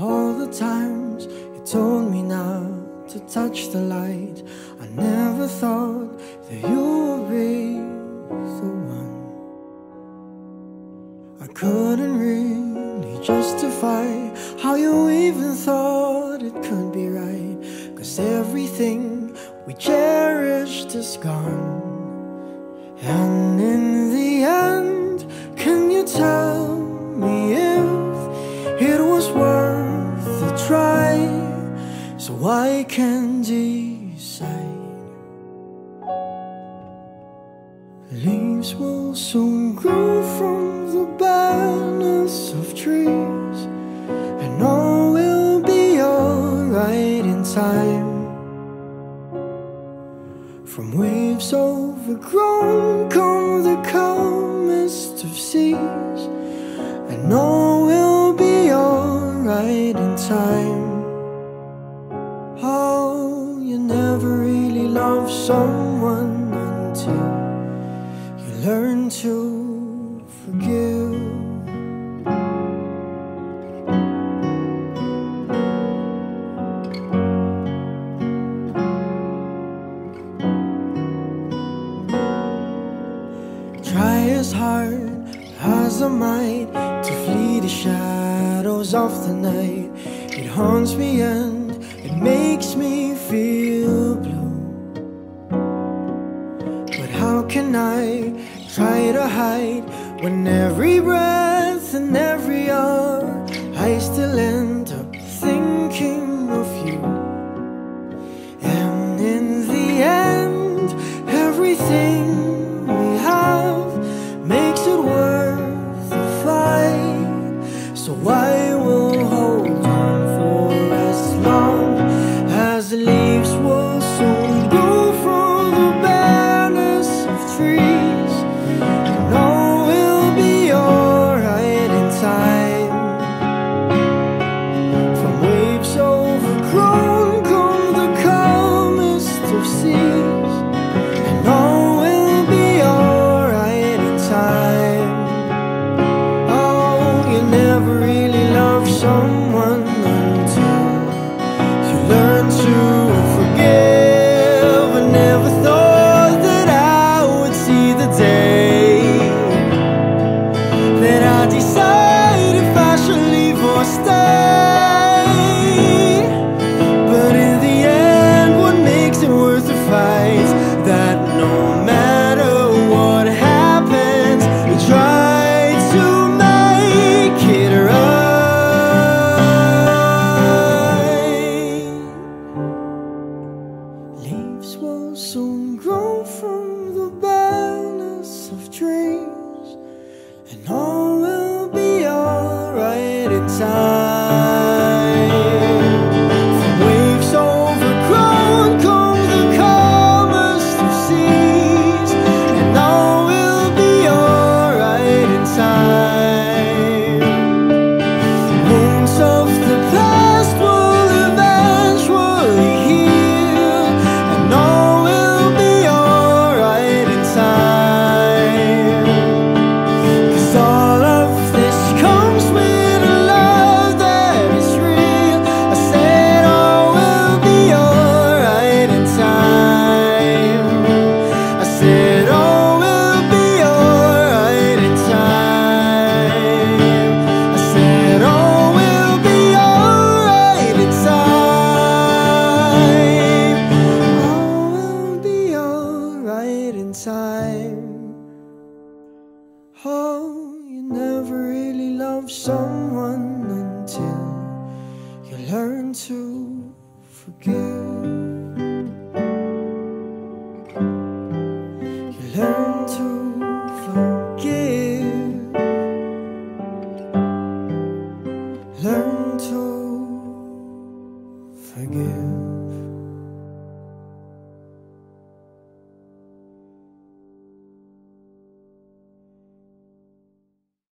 all the times you told me not to touch the light. I never thought that you would be the one. I couldn't really justify how you even thought it could be right. Cause everything we cherished is gone. And in the end, can you tell me if it was worth? So I can decide. Leaves will soon grow from the barrenness of trees, and all will be alright in time. From waves overgrown come the calmest of seas, and all will be alright in time. Someone until you learn to forgive. Try as hard as I might to flee the shadows of the night. It haunts me and it makes me feel I try to hide when every breath and every hour alright learn to forgive. Learn to forgive.